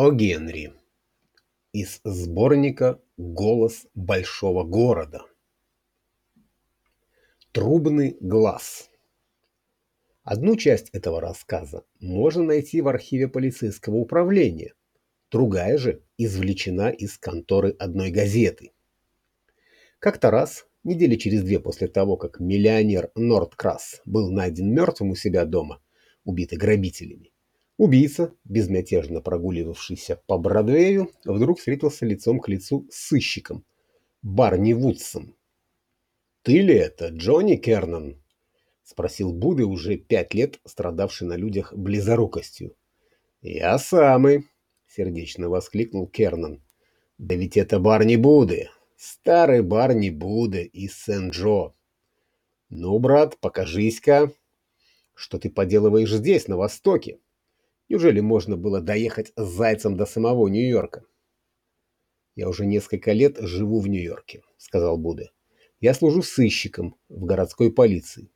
О. Генри из сборника «Голос большого города». Трубный глаз. Одну часть этого рассказа можно найти в архиве полицейского управления, другая же извлечена из конторы одной газеты. Как-то раз, недели через две после того, как миллионер Нордкрас был найден мертвым у себя дома, убитый грабителями, Убийца, безмятежно прогуливавшийся по Бродвею, вдруг встретился лицом к лицу с сыщиком, Барни Вудсом. «Ты ли это, Джонни Кернан?» — спросил Буды, уже пять лет страдавший на людях близорукостью. «Я самый», — сердечно воскликнул Кернан. «Да ведь это Барни Буды, старый Барни Буды из Сен-Джо. Ну, брат, покажись-ка, что ты поделываешь здесь, на Востоке?» Неужели можно было доехать с Зайцем до самого Нью-Йорка? «Я уже несколько лет живу в Нью-Йорке», — сказал Будда. «Я служу сыщиком в городской полиции».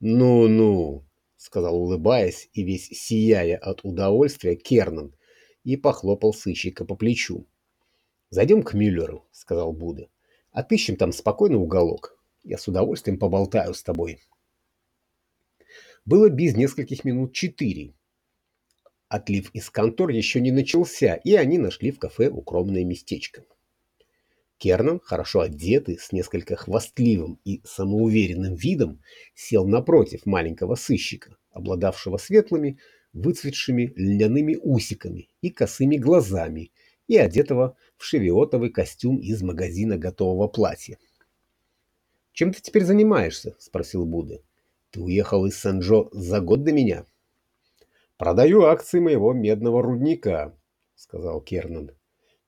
«Ну-ну», — сказал, улыбаясь и весь сияя от удовольствия, Кернан, и похлопал сыщика по плечу. «Зайдем к Мюллеру», — сказал Будда. «Отыщем там спокойный уголок. Я с удовольствием поболтаю с тобой». Было без нескольких минут четыре, Отлив из контор еще не начался, и они нашли в кафе укромное местечко. Кернан, хорошо одетый, с несколько хвастливым и самоуверенным видом, сел напротив маленького сыщика, обладавшего светлыми, выцветшими льняными усиками и косыми глазами, и одетого в шевиотовый костюм из магазина готового платья. «Чем ты теперь занимаешься?» — спросил Будда. «Ты уехал из Сан-Джо за год до меня?» «Продаю акции моего медного рудника», — сказал Кернан.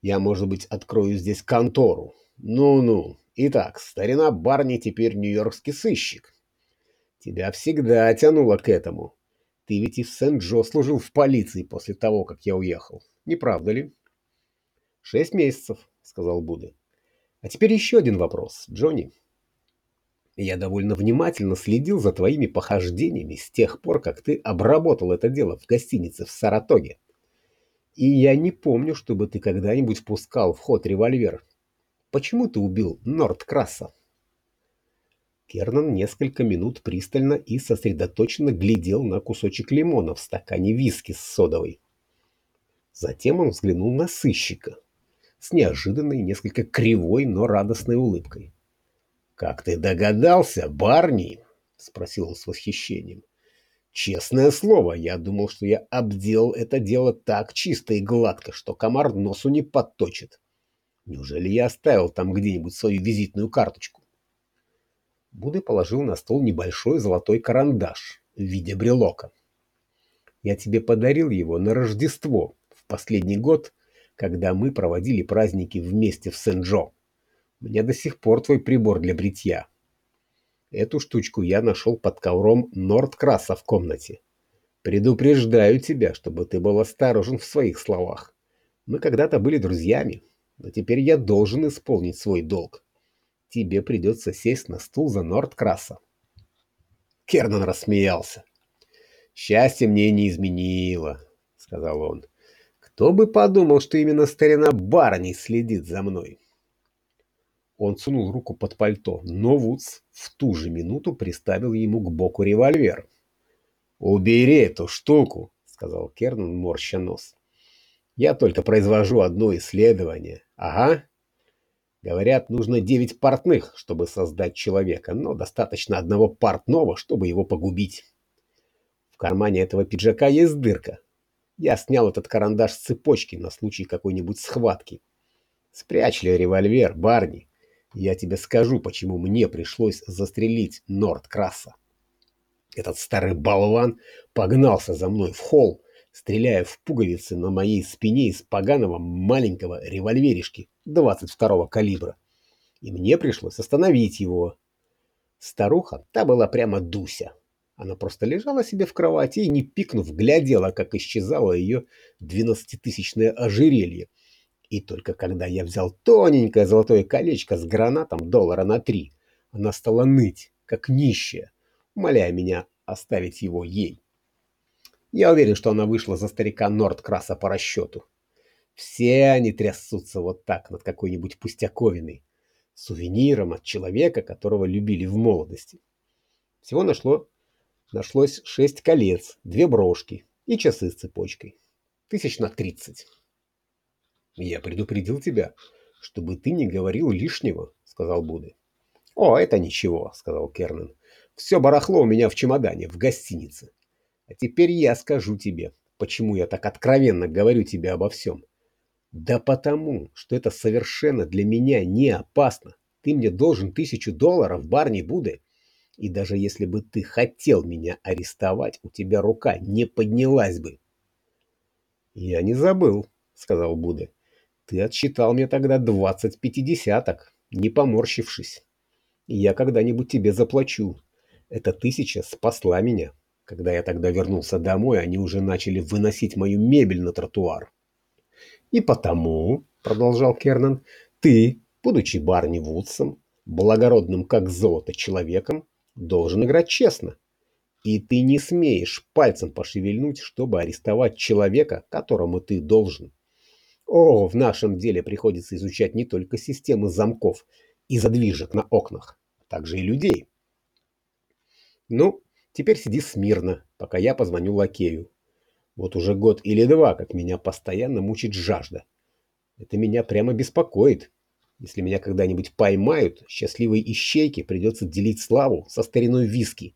«Я, может быть, открою здесь контору. Ну-ну. Итак, старина Барни теперь нью-йоркский сыщик. Тебя всегда тянуло к этому. Ты ведь и в Сент-Джо служил в полиции после того, как я уехал. Не правда ли?» «Шесть месяцев», — сказал Будда. «А теперь еще один вопрос, Джонни. Я довольно внимательно следил за твоими похождениями с тех пор, как ты обработал это дело в гостинице в Саратоге. И я не помню, чтобы ты когда-нибудь пускал в ход револьвер. Почему ты убил Нордкраса? Кернан несколько минут пристально и сосредоточенно глядел на кусочек лимона в стакане виски с содовой. Затем он взглянул на сыщика с неожиданной, несколько кривой, но радостной улыбкой. «Как ты догадался, Барни?» — спросил он с восхищением. «Честное слово, я думал, что я обделал это дело так чисто и гладко, что комар носу не подточит. Неужели я оставил там где-нибудь свою визитную карточку?» Будда положил на стол небольшой золотой карандаш в виде брелока. «Я тебе подарил его на Рождество в последний год, когда мы проводили праздники вместе в Сен-Джо. Мне до сих пор твой прибор для бритья. Эту штучку я нашел под ковром Нордкраса в комнате. Предупреждаю тебя, чтобы ты был осторожен в своих словах. Мы когда-то были друзьями, но теперь я должен исполнить свой долг. Тебе придется сесть на стул за Нордкраса. Кернан рассмеялся. «Счастье мне не изменило», — сказал он. «Кто бы подумал, что именно старина Барни следит за мной?» Он сунул руку под пальто, но Вудс в ту же минуту приставил ему к боку револьвер. «Убери эту штуку», — сказал Кернан, морща нос. «Я только произвожу одно исследование. Ага. Говорят, нужно девять портных, чтобы создать человека, но достаточно одного портного, чтобы его погубить. В кармане этого пиджака есть дырка. Я снял этот карандаш с цепочки на случай какой-нибудь схватки. Спрячь ли револьвер, Барни?» Я тебе скажу, почему мне пришлось застрелить Нордкраса. Этот старый болван погнался за мной в холл, стреляя в пуговицы на моей спине из поганого маленького револьверишки 22-го калибра. И мне пришлось остановить его. Старуха, та была прямо Дуся. Она просто лежала себе в кровати и, не пикнув, глядела, как исчезало ее двенадцатитысячное ожерелье, и только когда я взял тоненькое золотое колечко с гранатом доллара на три, она стала ныть, как нищая, умоляя меня оставить его ей. Я уверен, что она вышла за старика Нордкраса по расчету. Все они трясутся вот так над какой-нибудь пустяковиной, сувениром от человека, которого любили в молодости. Всего нашло, нашлось шесть колец, две брошки и часы с цепочкой. Тысяч на тридцать. Я предупредил тебя, чтобы ты не говорил лишнего, сказал Будда. О, это ничего, сказал Кернан. Все барахло у меня в чемодане, в гостинице. А теперь я скажу тебе, почему я так откровенно говорю тебе обо всем. Да потому, что это совершенно для меня не опасно. Ты мне должен тысячу долларов, Барни Буды. И даже если бы ты хотел меня арестовать, у тебя рука не поднялась бы. Я не забыл, сказал Будда. Ты отсчитал мне тогда двадцать пятидесяток, не поморщившись. Я когда-нибудь тебе заплачу. Эта тысяча спасла меня. Когда я тогда вернулся домой, они уже начали выносить мою мебель на тротуар. И потому, продолжал Кернан, ты, будучи Барни Вудсом, благородным как золото человеком, должен играть честно. И ты не смеешь пальцем пошевельнуть, чтобы арестовать человека, которому ты должен. О, в нашем деле приходится изучать не только системы замков и задвижек на окнах, а также и людей. Ну, теперь сиди смирно, пока я позвоню лакею. Вот уже год или два, как меня постоянно мучит жажда. Это меня прямо беспокоит. Если меня когда-нибудь поймают, счастливой ищейке придется делить славу со стариной виски.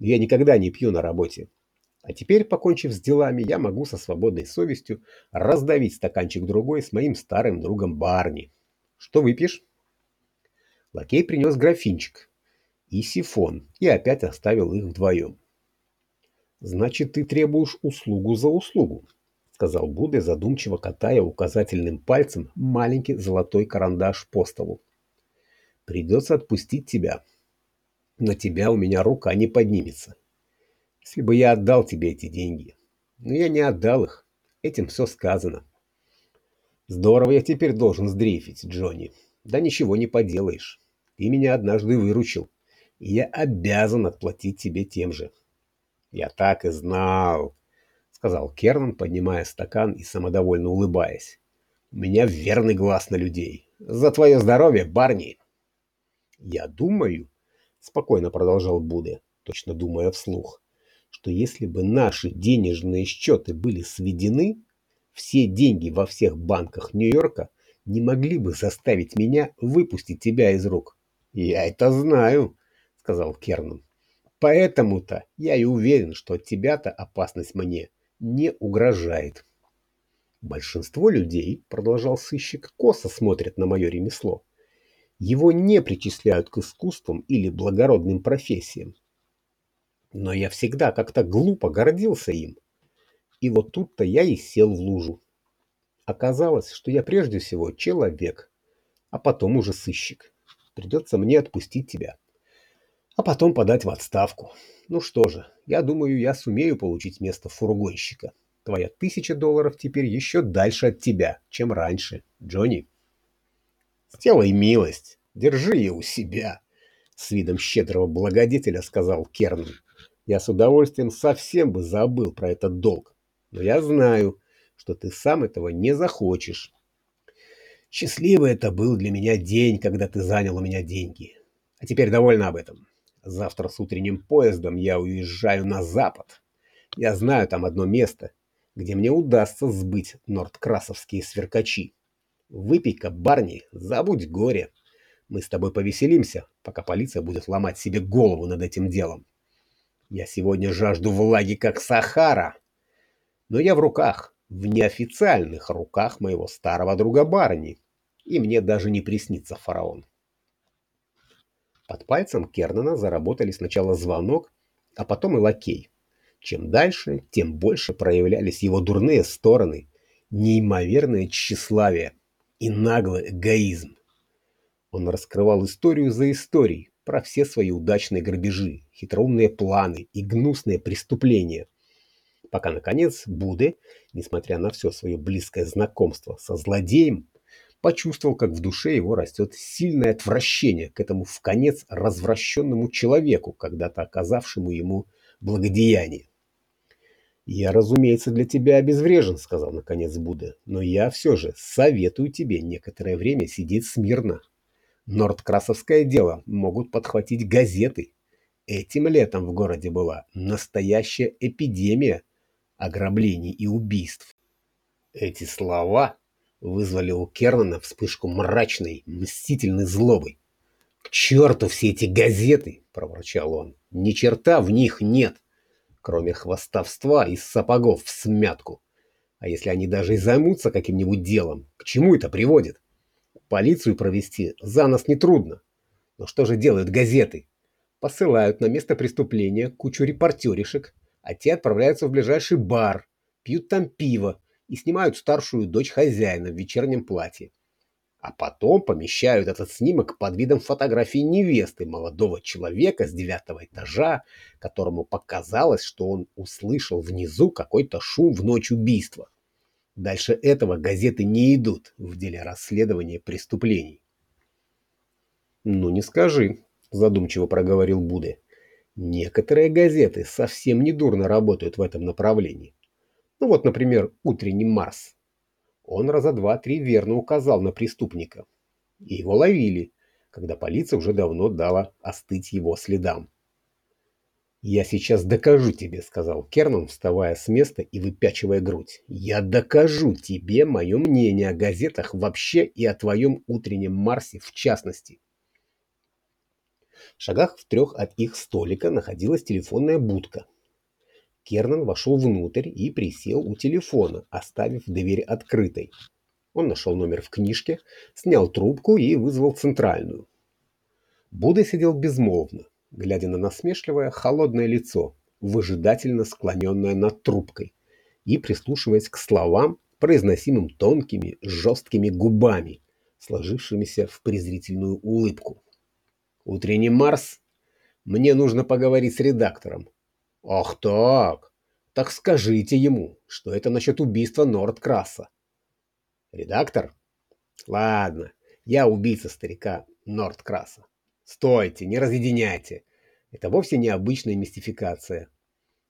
Я никогда не пью на работе. А теперь, покончив с делами, я могу со свободной совестью раздавить стаканчик другой с моим старым другом Барни. Что выпьешь? Лакей принес графинчик и сифон и опять оставил их вдвоем. «Значит, ты требуешь услугу за услугу», — сказал Будда, задумчиво катая указательным пальцем маленький золотой карандаш по столу. «Придется отпустить тебя. На тебя у меня рука не поднимется. Если бы я отдал тебе эти деньги. Но я не отдал их. Этим все сказано. Здорово я теперь должен сдрейфить, Джонни. Да ничего не поделаешь. Ты меня однажды выручил. И я обязан отплатить тебе тем же. Я так и знал, сказал Кернан, поднимая стакан и самодовольно улыбаясь. У меня верный глаз на людей. За твое здоровье, Барни. Я думаю, спокойно продолжал Будда, точно думая вслух, что если бы наши денежные счеты были сведены, все деньги во всех банках Нью-Йорка не могли бы заставить меня выпустить тебя из рук. Я это знаю, сказал Кернан. Поэтому-то я и уверен, что от тебя-то опасность мне не угрожает. Большинство людей, продолжал сыщик, косо смотрят на мое ремесло. Его не причисляют к искусствам или благородным профессиям. Но я всегда как-то глупо гордился им. И вот тут-то я и сел в лужу. Оказалось, что я прежде всего человек, а потом уже сыщик. Придется мне отпустить тебя. А потом подать в отставку. Ну что же, я думаю, я сумею получить место фургонщика. Твоя тысяча долларов теперь еще дальше от тебя, чем раньше, Джонни. Сделай милость, держи ее у себя, с видом щедрого благодетеля сказал Керн. Я с удовольствием совсем бы забыл про этот долг. Но я знаю, что ты сам этого не захочешь. Счастливый это был для меня день, когда ты занял у меня деньги. А теперь довольно об этом. Завтра с утренним поездом я уезжаю на запад. Я знаю там одно место, где мне удастся сбыть нордкрасовские сверкачи. Выпей-ка, Барни, забудь горе. Мы с тобой повеселимся, пока полиция будет ломать себе голову над этим делом. Я сегодня жажду влаги, как Сахара. Но я в руках, в неофициальных руках моего старого друга Барни. И мне даже не приснится фараон. Под пальцем Кернана заработали сначала звонок, а потом и лакей. Чем дальше, тем больше проявлялись его дурные стороны, неимоверное тщеславие и наглый эгоизм. Он раскрывал историю за историей, про все свои удачные грабежи, хитроумные планы и гнусные преступления. Пока, наконец, Буде, несмотря на все свое близкое знакомство со злодеем, почувствовал, как в душе его растет сильное отвращение к этому в конец развращенному человеку, когда-то оказавшему ему благодеяние. «Я, разумеется, для тебя обезврежен», — сказал наконец Будда, «но я все же советую тебе некоторое время сидеть смирно. Нордкрасовское дело могут подхватить газеты. Этим летом в городе была настоящая эпидемия ограблений и убийств». Эти слова вызвали у Кернана вспышку мрачной, мстительной злобы. «К черту все эти газеты!» — проворчал он. «Ни черта в них нет!» кроме хвастовства и сапогов в смятку. А если они даже и займутся каким-нибудь делом, к чему это приводит? Полицию провести за нас нетрудно. Но что же делают газеты? Посылают на место преступления кучу репортеришек, а те отправляются в ближайший бар, пьют там пиво и снимают старшую дочь хозяина в вечернем платье а потом помещают этот снимок под видом фотографии невесты молодого человека с девятого этажа, которому показалось, что он услышал внизу какой-то шум в ночь убийства. Дальше этого газеты не идут в деле расследования преступлений. «Ну не скажи», – задумчиво проговорил Буде. «Некоторые газеты совсем недурно работают в этом направлении. Ну вот, например, «Утренний Марс» Он раза два-три верно указал на преступника. И его ловили, когда полиция уже давно дала остыть его следам. «Я сейчас докажу тебе», — сказал Кернан, вставая с места и выпячивая грудь. «Я докажу тебе мое мнение о газетах вообще и о твоем утреннем Марсе в частности». В шагах в трех от их столика находилась телефонная будка, Кернан вошел внутрь и присел у телефона, оставив дверь открытой. Он нашел номер в книжке, снял трубку и вызвал центральную. Будда сидел безмолвно, глядя на насмешливое, холодное лицо, выжидательно склоненное над трубкой, и прислушиваясь к словам, произносимым тонкими, жесткими губами, сложившимися в презрительную улыбку. «Утренний Марс? Мне нужно поговорить с редактором. Ах так. Так скажите ему, что это насчет убийства Нордкраса. Редактор? Ладно, я убийца старика Нордкраса. Стойте, не разъединяйте. Это вовсе не обычная мистификация.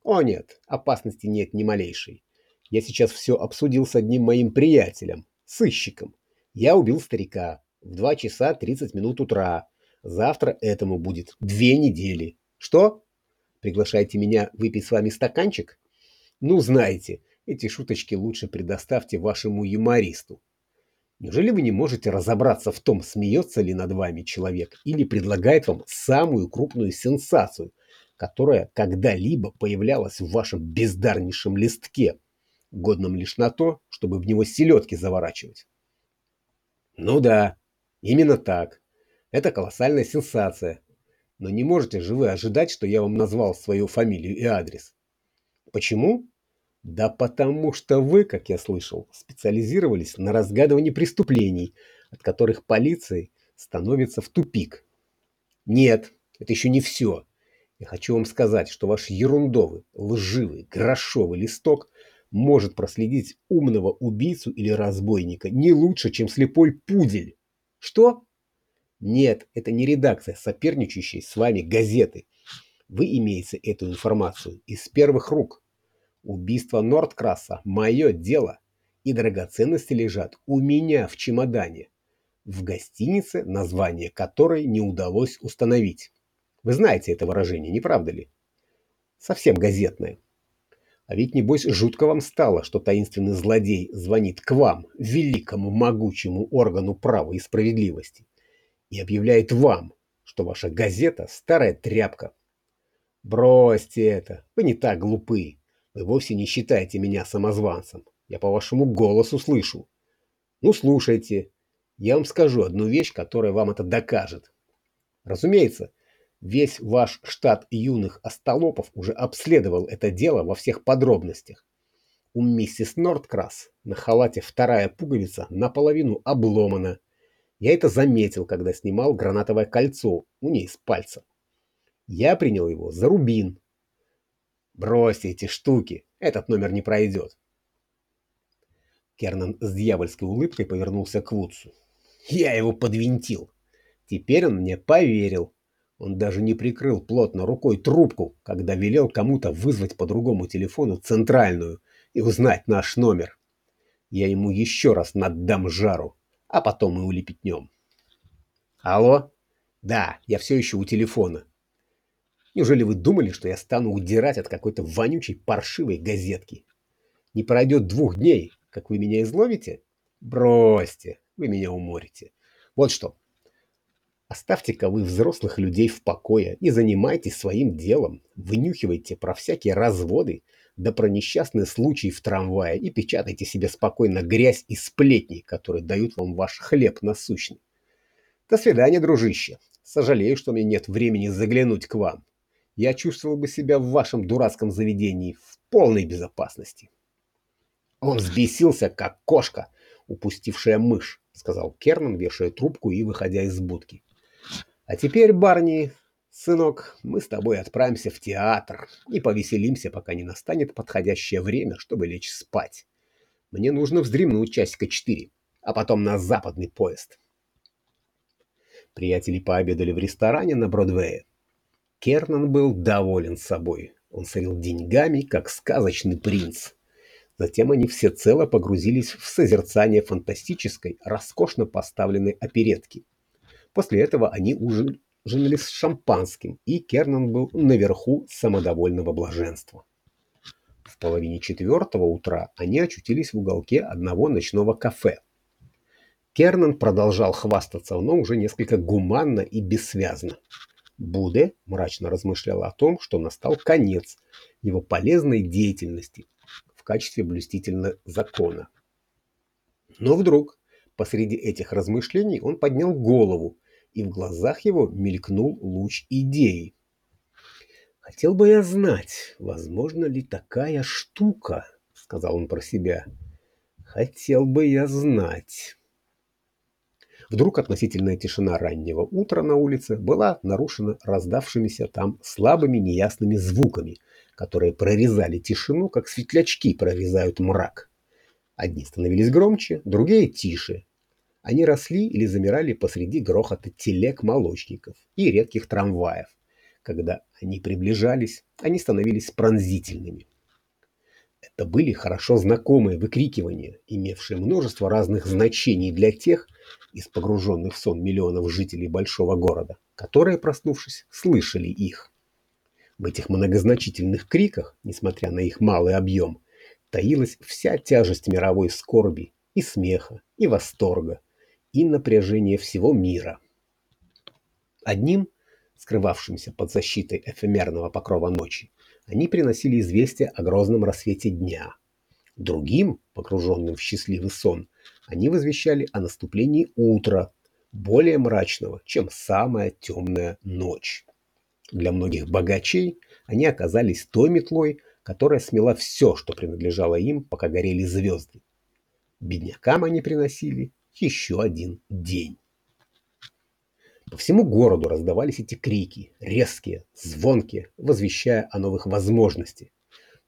О нет, опасности нет ни малейшей. Я сейчас все обсудил с одним моим приятелем, сыщиком. Я убил старика в 2 часа 30 минут утра. Завтра этому будет две недели. Что? Приглашаете меня выпить с вами стаканчик? Ну, знаете, эти шуточки лучше предоставьте вашему юмористу. Неужели вы не можете разобраться в том, смеется ли над вами человек или предлагает вам самую крупную сенсацию, которая когда-либо появлялась в вашем бездарнейшем листке, годном лишь на то, чтобы в него селедки заворачивать? Ну да, именно так. Это колоссальная сенсация, но не можете же вы ожидать, что я вам назвал свою фамилию и адрес. Почему? Да потому что вы, как я слышал, специализировались на разгадывании преступлений, от которых полиция становится в тупик. Нет, это еще не все. Я хочу вам сказать, что ваш ерундовый, лживый, грошовый листок может проследить умного убийцу или разбойника не лучше, чем слепой пудель. Что? Нет, это не редакция, соперничающей с вами газеты. Вы имеете эту информацию из первых рук. Убийство Нордкраса – мое дело, и драгоценности лежат у меня в чемодане, в гостинице, название которой не удалось установить. Вы знаете это выражение, не правда ли? Совсем газетное. А ведь, небось, жутко вам стало, что таинственный злодей звонит к вам, великому могучему органу права и справедливости, и объявляет вам, что ваша газета – старая тряпка. Бросьте это, вы не так глупы. Вы вовсе не считаете меня самозванцем. Я по вашему голосу слышу. Ну, слушайте. Я вам скажу одну вещь, которая вам это докажет. Разумеется, весь ваш штат юных остолопов уже обследовал это дело во всех подробностях. У миссис Нордкрас на халате вторая пуговица наполовину обломана – я это заметил, когда снимал гранатовое кольцо у ней с пальца. Я принял его за рубин. Бросьте эти штуки, этот номер не пройдет. Кернан с дьявольской улыбкой повернулся к Вудсу. Я его подвинтил. Теперь он мне поверил. Он даже не прикрыл плотно рукой трубку, когда велел кому-то вызвать по другому телефону центральную и узнать наш номер. Я ему еще раз наддам жару, а потом мы улепетнем. Алло? Да, я все еще у телефона. Неужели вы думали, что я стану удирать от какой-то вонючей паршивой газетки? Не пройдет двух дней, как вы меня изловите? Бросьте, вы меня уморите. Вот что, Оставьте-ка вы взрослых людей в покое и занимайтесь своим делом. Вынюхивайте про всякие разводы, да про несчастные случаи в трамвае и печатайте себе спокойно грязь и сплетни, которые дают вам ваш хлеб насущный. До свидания, дружище. Сожалею, что мне нет времени заглянуть к вам. Я чувствовал бы себя в вашем дурацком заведении в полной безопасности. Он взбесился, как кошка, упустившая мышь, сказал Кернан, вешая трубку и выходя из будки. А теперь, Барни, сынок, мы с тобой отправимся в театр и повеселимся, пока не настанет подходящее время, чтобы лечь спать. Мне нужно вздремнуть часика четыре, а потом на западный поезд. Приятели пообедали в ресторане на Бродвее. Кернан был доволен собой. Он сорил деньгами, как сказочный принц. Затем они всецело погрузились в созерцание фантастической, роскошно поставленной оперетки. После этого они ужинали с шампанским, и Кернан был наверху самодовольного блаженства. В половине четвертого утра они очутились в уголке одного ночного кафе. Кернан продолжал хвастаться, но уже несколько гуманно и бессвязно. Буде мрачно размышлял о том, что настал конец его полезной деятельности в качестве блюстителя закона. Но вдруг посреди этих размышлений он поднял голову и в глазах его мелькнул луч идеи. «Хотел бы я знать, возможно ли такая штука?» — сказал он про себя. «Хотел бы я знать». Вдруг относительная тишина раннего утра на улице была нарушена раздавшимися там слабыми неясными звуками, которые прорезали тишину, как светлячки прорезают мрак. Одни становились громче, другие тише, они росли или замирали посреди грохота телег-молочников и редких трамваев. Когда они приближались, они становились пронзительными. Это были хорошо знакомые выкрикивания, имевшие множество разных значений для тех из погруженных в сон миллионов жителей большого города, которые, проснувшись, слышали их. В этих многозначительных криках, несмотря на их малый объем, таилась вся тяжесть мировой скорби и смеха, и восторга, и напряжение всего мира. Одним, скрывавшимся под защитой эфемерного покрова ночи, они приносили известие о грозном рассвете дня. Другим, погруженным в счастливый сон, они возвещали о наступлении утра, более мрачного, чем самая темная ночь. Для многих богачей они оказались той метлой, которая смела все, что принадлежало им, пока горели звезды. Беднякам они приносили еще один день. По всему городу раздавались эти крики, резкие, звонкие, возвещая о новых возможностях,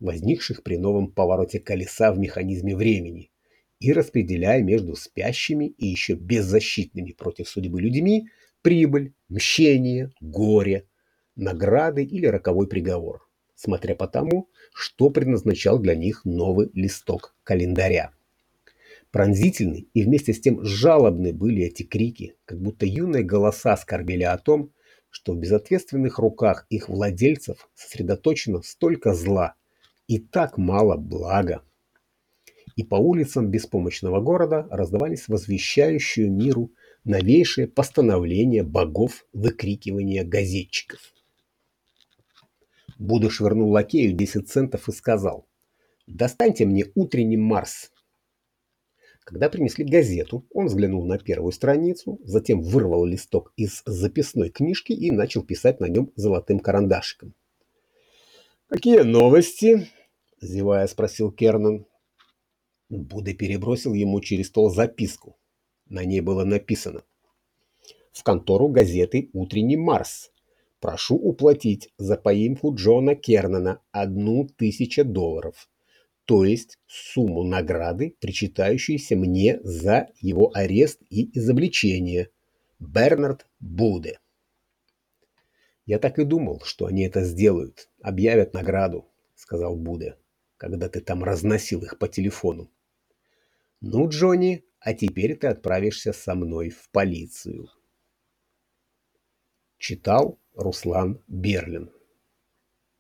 возникших при новом повороте колеса в механизме времени, и распределяя между спящими и еще беззащитными против судьбы людьми прибыль, мщение, горе, награды или роковой приговор, смотря по тому, что предназначал для них новый листок календаря. Пронзительны и вместе с тем жалобны были эти крики, как будто юные голоса скорбели о том, что в безответственных руках их владельцев сосредоточено столько зла и так мало блага. И по улицам беспомощного города раздавались возвещающие миру новейшие постановления богов выкрикивания газетчиков. Будда швырнул лакею 10 центов и сказал, «Достаньте мне утренний Марс, когда принесли газету, он взглянул на первую страницу, затем вырвал листок из записной книжки и начал писать на нем золотым карандашиком. «Какие новости?» – зевая спросил Кернан. Будда перебросил ему через стол записку. На ней было написано «В контору газеты «Утренний Марс». Прошу уплатить за поимку Джона Кернана одну тысячу долларов то есть сумму награды, причитающейся мне за его арест и изобличение. Бернард Буде. «Я так и думал, что они это сделают, объявят награду», — сказал Будда, «когда ты там разносил их по телефону». «Ну, Джонни, а теперь ты отправишься со мной в полицию». Читал Руслан Берлин